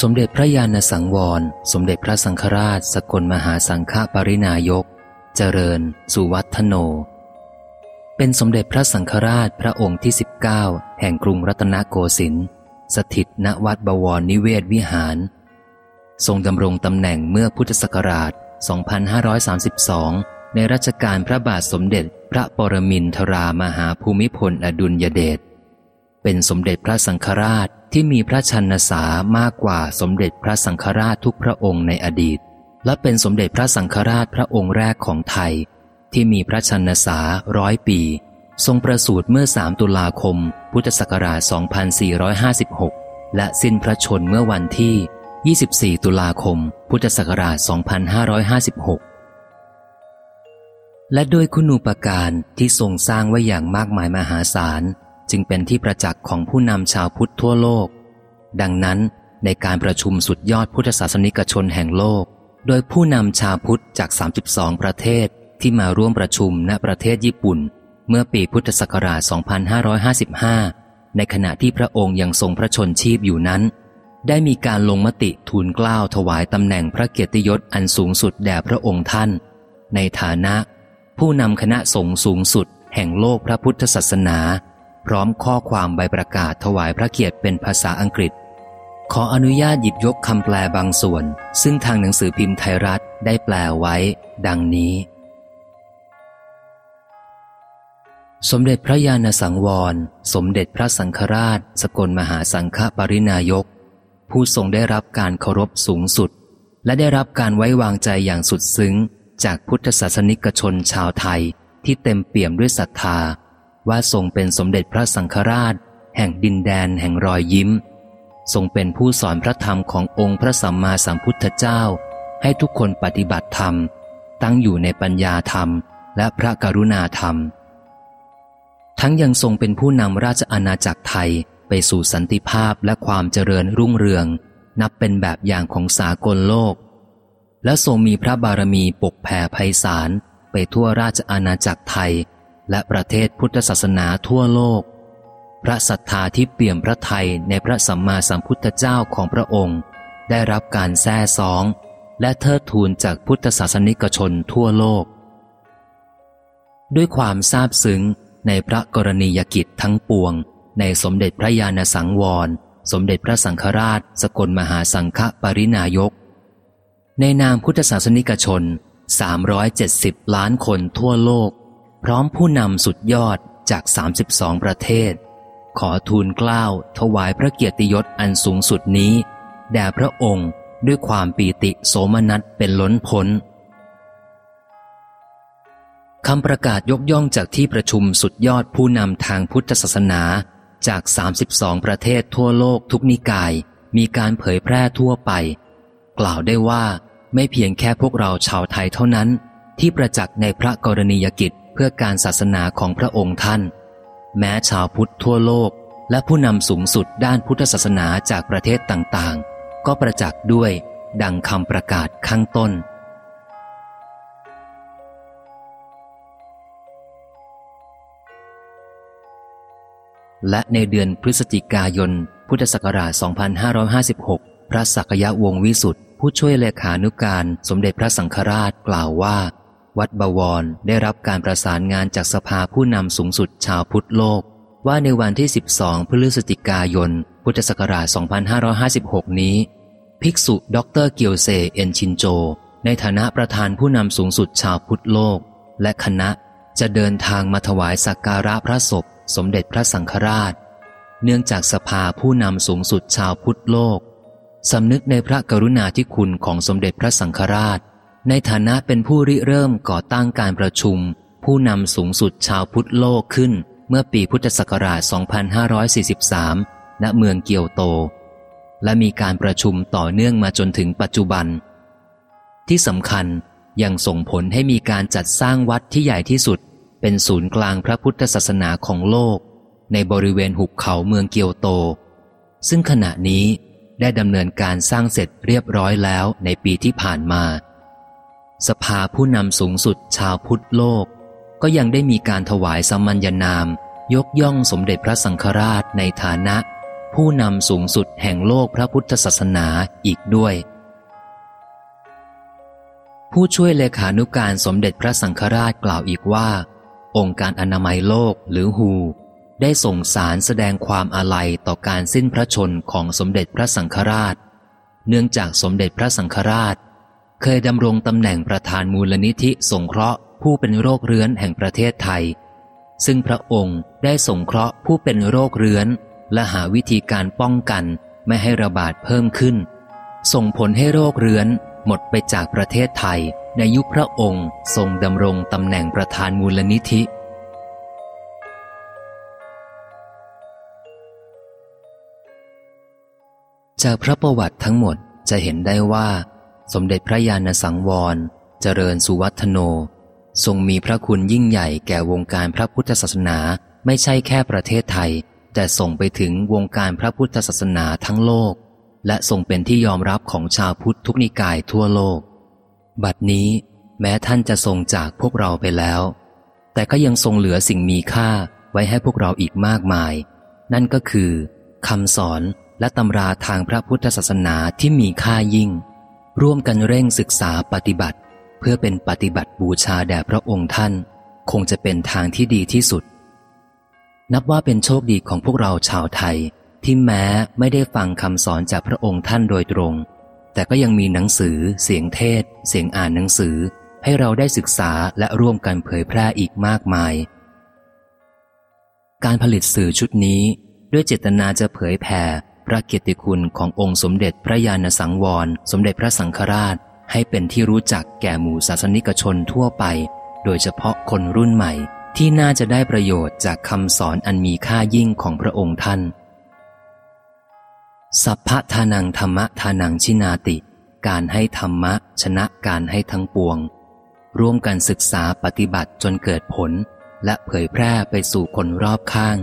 สมเด็จพระยาณสังวร สมเด็จพระสังฆราช สกลมหาสังฆปรินายก เจริญ สุวัฒโน เป็นสมเด็จพระสังฆราชพระองค์ที่ 19 แห่งกรุงรัตนโกสินทร์สถิตณวัดบวรนิเวศวิหาร ทรงดำรงตำแหน่งเมื่อพุทธศักราช 2532 ในรัชกาลพระบาทสมเด็จพระปรมินทรามหาภูมิพลอดุลยเดช เป็นสมเด็จพระสังฆราชที่มีพระชันษามากกว่าสมเด็จพระสังฆราชทุกพระองค์ในอดีต และเป็นสมเด็จพระสังฆราชพระองค์แรกของไทย ที่มีพระชันษาร้อยปี ทรงประสูติเมื่อ 3 ตุลาคม พุทธศักราช 2456 และสิ้นพระชนเมื่อวันที่ 24 ตุลาคม พุทธศักราช 2556และด้วยคุณูปการที่ทรงสร้างไว้อย่างมากมายมหาศาล จึงเป็นที่ประจักษ์ของผู้นำชาวพุทธทั่วโลก ดังนั้นในการประชุมสุดยอดพุทธศาสนิกชนแห่งโลก โดยผู้นำชาวพุทธจาก 32 ประเทศที่มาร่วมประชุมณประเทศญี่ปุ่น เมื่อปีพุทธศักราช 2555 ในขณะที่พระองค์ยังทรงพระชนชีพอยู่นั้น ได้มีการลงมติทูลเกล้าถวายตำแหน่งพระเกียรติยศอันสูงสุดแด่พระองค์ท่าน ในฐานะ ผู้นำคณะสงฆ์สูงสุด แห่งโลกพระพุทธศาสนา พร้อมข้อความใบประกาศถวายพระเกียรติเป็นภาษาอังกฤษ ขออนุญาตหยิบยกคำแปลบางส่วน ซึ่งทางหนังสือพิมพ์ไทยรัฐได้แปลไว้ ดังนี้ สมเด็จพระญาณสังวร สมเด็จพระสังฆราช สกลมหาสังฆปรินายก ผู้ทรงได้รับการเคารพสูงสุด และได้รับการไว้วางใจอย่างสุดซึ้ง จากพุทธศาสนิกชนชาวไทยที่เต็มเปี่ยมด้วยศรัทธา ว่าทรงเป็นสมเด็จพระสังฆราช แห่งดินแดนแห่งรอยยิ้ม ทรงเป็นผู้สอนพระธรรมขององค์พระสัมมาสัมพุทธเจ้า ให้ทุกคนปฏิบัติธรรม ตั้งอยู่ในปัญญาธรรมและพระกรุณาธรรม ทั้งยังทรงเป็นผู้นำราชอาณาจักรไทยไปสู่สันติภาพและความเจริญรุ่งเรือง นับเป็นแบบอย่างของสากลโลก และทรงมีพระบารมีปกแผ่ไพศาลไปทั่วราชอาณาจักรไทย และประเทศพุทธศาสนาทั่วโลก พระศรัทธาที่เปี่ยมพระไทยในพระสัมมาสัมพุทธเจ้าของพระองค์ ได้รับการแซ่ซอง และเทิดทูนจากพุทธศาสนิกชนทั่วโลก ด้วยความซาบซึ้งในพระกรณียกิจทั้งปวง ในสมเด็จพระญาณสังวร สมเด็จพระสังฆราช สกลมหาสังฆปรินายก ในนามพุทธศาสนิกชน 370 ล้านคนทั่วโลก พร้อมผู้นำสุดยอดจาก 32 ประเทศ ขอทูลเกล้าถวายพระเกียรติยศอันสูงสุดนี้ แด่พระองค์ด้วยความปีติโสมนัสเป็นล้นพ้นคำประกาศยกย่องจากที่ประชุมสุดยอดผู้นำทางพุทธศาสนาจาก 32 ประเทศทั่วโลกทุกนิกาย มีการเผยแพร่ทั่วไป กล่าวได้ว่าไม่เพียงแค่พวกเราชาวไทยเท่านั้น ที่ประจักษ์ในพระกรณียกิจ เพื่อการศาสนาของพระองค์ท่าน แม้ชาวพุทธทั่วโลก และผู้นำสูงสุดด้านพุทธศาสนาจากประเทศต่างๆ ก็ประจักษ์ด้วยดังคำประกาศข้างต้น และในเดือนพฤศจิกายน พุทธศักราช 2556 พระศากยวงศ์วิสุทธิ์ผู้ช่วยเลขานุการสมเด็จพระสังฆราชกล่าวว่า วัดบวรได้รับการประสานงานจากสภาผู้นำสูงสุดชาวพุทธโลก ว่าในวันที่ 12 พฤศจิกายน พุทธศักราช 2556 นี้ ภิกษุด็อกเตอร์เกียวเซเอ็นชินโจ ในฐานะประธานผู้นำสูงสุดชาวพุทธโลก และคณะจะเดินทางมาถวายสักการะพระศพ สมเด็จพระสังฆราช เนื่องจากสภาผู้นำสูงสุดชาวพุทธโลกสำนึกในพระกรุณาธิคุณของสมเด็จพระสังฆราช ในฐานะเป็นผู้ริเริ่มก่อตั้งการประชุม ผู้นำสูงสุดชาวพุทธโลกขึ้น เมื่อปีพุทธศักราช 2543 ณ เมืองเกียวโต และมีการประชุมต่อเนื่องมาจนถึงปัจจุบัน ที่สำคัญยังส่งผลให้มีการจัดสร้างวัดที่ใหญ่ที่สุด เป็นศูนย์กลางพระพุทธศาสนาของโลก ในบริเวณหุบเขาเมืองเกียวโต ซึ่งขณะนี้ได้ดำเนินการสร้างเสร็จเรียบร้อยแล้วในปีที่ผ่านมา สภาผู้นำสูงสุดชาวพุทธโลก ก็ยังได้มีการถวายสมัญญนาม ยกย่องสมเด็จพระสังฆราชในฐานะ ผู้นำสูงสุดแห่งโลกพระพุทธศาสนาอีกด้วย ผู้ช่วยเลขานุการสมเด็จพระสังฆราชกล่าวอีกว่า องค์การอนามัยโลกหรือฮูได้ส่งสารแสดงความอาลัยต่อการสิ้นพระชนของสมเด็จพระสังฆราช เนื่องจากสมเด็จพระสังฆราช เคยดำรงตำแหน่งประธานมูลนิธิสงเคราะห์ผู้เป็นโรคเรื้อนแห่งประเทศไทย ซึ่งพระองค์ได้สงเคราะห์ผู้เป็นโรคเรื้อน และหาวิธีการป้องกันไม่ให้ระบาดเพิ่มขึ้น ส่งผลให้โรคเรื้อนหมดไปจากประเทศไทย ในยุคพระองค์ทรงดำรงตำแหน่งประธานมูลนิธิจากพระประวัติทั้งหมดจะเห็นได้ว่า สมเด็จพระยาณสังวร เจริญสุวัฒโน ทรงมีพระคุณยิ่งใหญ่แก่วงการพระพุทธศาสนาไม่ใช่แค่ประเทศไทย แต่ส่งไปถึงวงการพระพุทธศาสนาทั้งโลก และทรงเป็นที่ยอมรับของชาวพุทธทุกนิกายทั่วโลก บัดนี้แม้ท่านจะทรงจากพวกเราไปแล้ว แต่ก็ยังทรงเหลือสิ่งมีค่าไว้ให้พวกเราอีกมากมาย นั่นก็คือคำสอนและตำราทางพระพุทธศาสนาที่มีค่ายิ่ง ร่วมกันเร่งศึกษาปฏิบัติ เพื่อเป็นปฏิบัติบูชาแด่พระองค์ท่าน คงจะเป็นทางที่ดีที่สุด นับว่าเป็นโชคดีของพวกเราชาวไทย ที่แม้ไม่ได้ฟังคำสอนจากพระองค์ท่านโดยตรง แต่ก็ยังมีหนังสือ เสียงเทศ เสียงอ่านหนังสือ ให้เราได้ศึกษาและร่วมกันเผยแพร่อีกมากมาย การผลิตสื่อชุดนี้ด้วยเจตนาจะเผยแผ่ พระเกียรติคุณขององค์สมเด็จพระญาณสังวร สมเด็จพระสังฆราช ให้เป็นที่รู้จักแก่หมู่ศาสนิกชนทั่วไป โดยเฉพาะคนรุ่นใหม่ ที่น่าจะได้ประโยชน์จากคำสอนอันมีค่ายิ่งของพระองค์ท่าน สัพพทานังธรรมทานังชินาติ การให้ธรรมะ ชนะการให้ทั้งปวง ร่วมกันศึกษาปฏิบัติจนเกิดผล และเผยแพร่ไปสู่คนรอบข้าง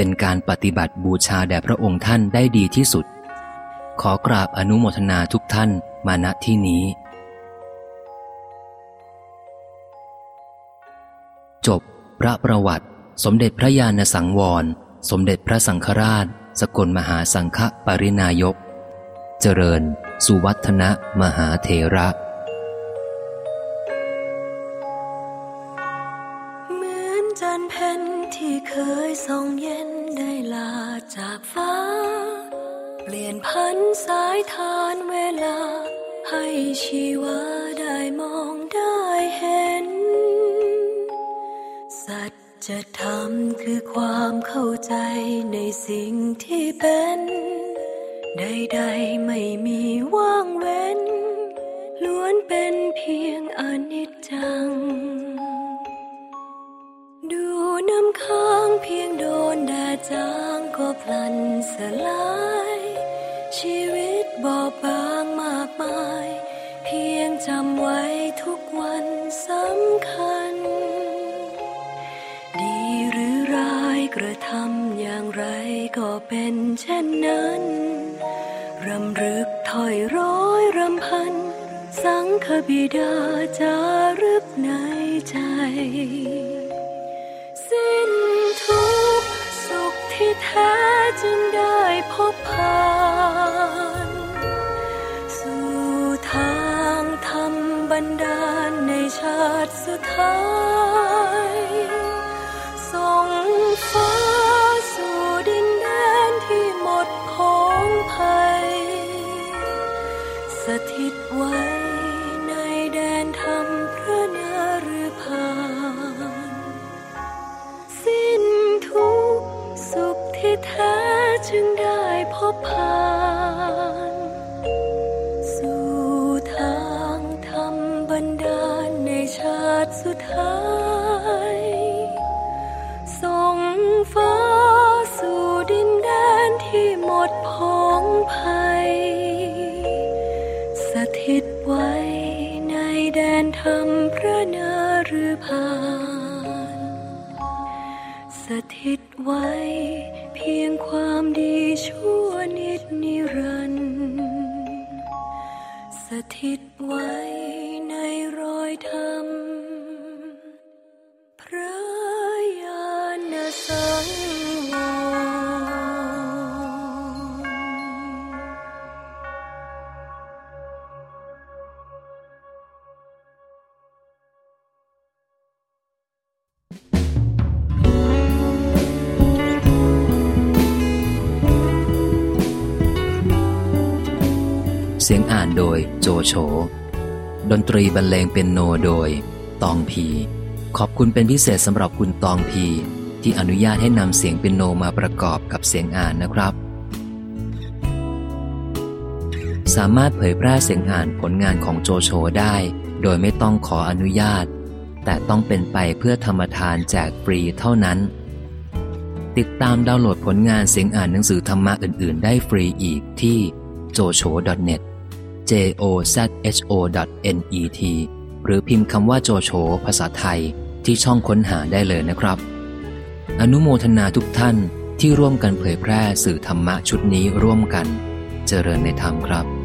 เป็นการปฏิบัติบูชาแด่พระองค์ท่านได้ดีที่สุด ขอกราบอนุโมทนาทุกท่านมาณที่นี้ จบพระประวัติ สมเด็จพระญาณสังวร สมเด็จพระสังฆราช สกลมหาสังฆปรินายก เจริญ สุวัฒนะมหาเทระเที่เคยส่องเย็นได้ลาจากฟ้า เปลี่ยนพันสายทานเวลา ให้ชีวาได้มองได้เห็น สัจธรรมคือความเข้าใจในสิ่งที่เป็นใดๆไม่มีว่างเว้น ล้วนเป็นเพียงอนิจจัง น้ำค้างเพียงโดนแดดจางก็พลันสลาย ชีวิตบอบบางมากมาย เพียงจำไว้ทุกวันสำคัญ ดีหรือร้ายกระทำอย่างไรก็เป็นเช่นนั้นรำลึกถอยร้อยรำพัน สังคบิดาจารึกในใจ แท้จึงได้พบผ่านสู่ทางธรรมบันดาลในชาติสุดท้ายส่งฟ้าสู่ดินแดนที่หมดของภัยสถิตไว้ ดพองภัย สถิตไว้ในแดนธรรมพระนาฤพานสถิตไว้เพียงความดีชั่วนิดนิรันดร์สถิตไว้ในรอยธรรม สียงอ่านโดยโจโฉ ดนตรีบรรเลงเป็นโนโดย ตองพี ขอบคุณเป็นพิเศษสำหรับคุณตองพี ที่อนุญาตให้นำเสียงเป็นโนมาประกอบกับเสียงอ่านนะครับ สามารถเผยแพร่เสียงอ่านผลงานของโจโฉได้ โดยไม่ต้องขออนุญาต แต่ต้องเป็นไปเพื่อธรรมทานแจกฟรีเท่านั้น ติดตามดาวน์โหลดผลงานเสียงอ่านหนังสือธรรมะอื่น ๆ ได้ฟรีอีกที่ jocho.net jozho.net หรือพิมพ์คำว่าโจโฉภาษาไทยที่ช่องค้นหาได้เลยนะครับ อนุโมทนาทุกท่านที่ร่วมกันเผยแพร่สื่อธรรมะชุดนี้ร่วมกัน เจริญในธรรมครับ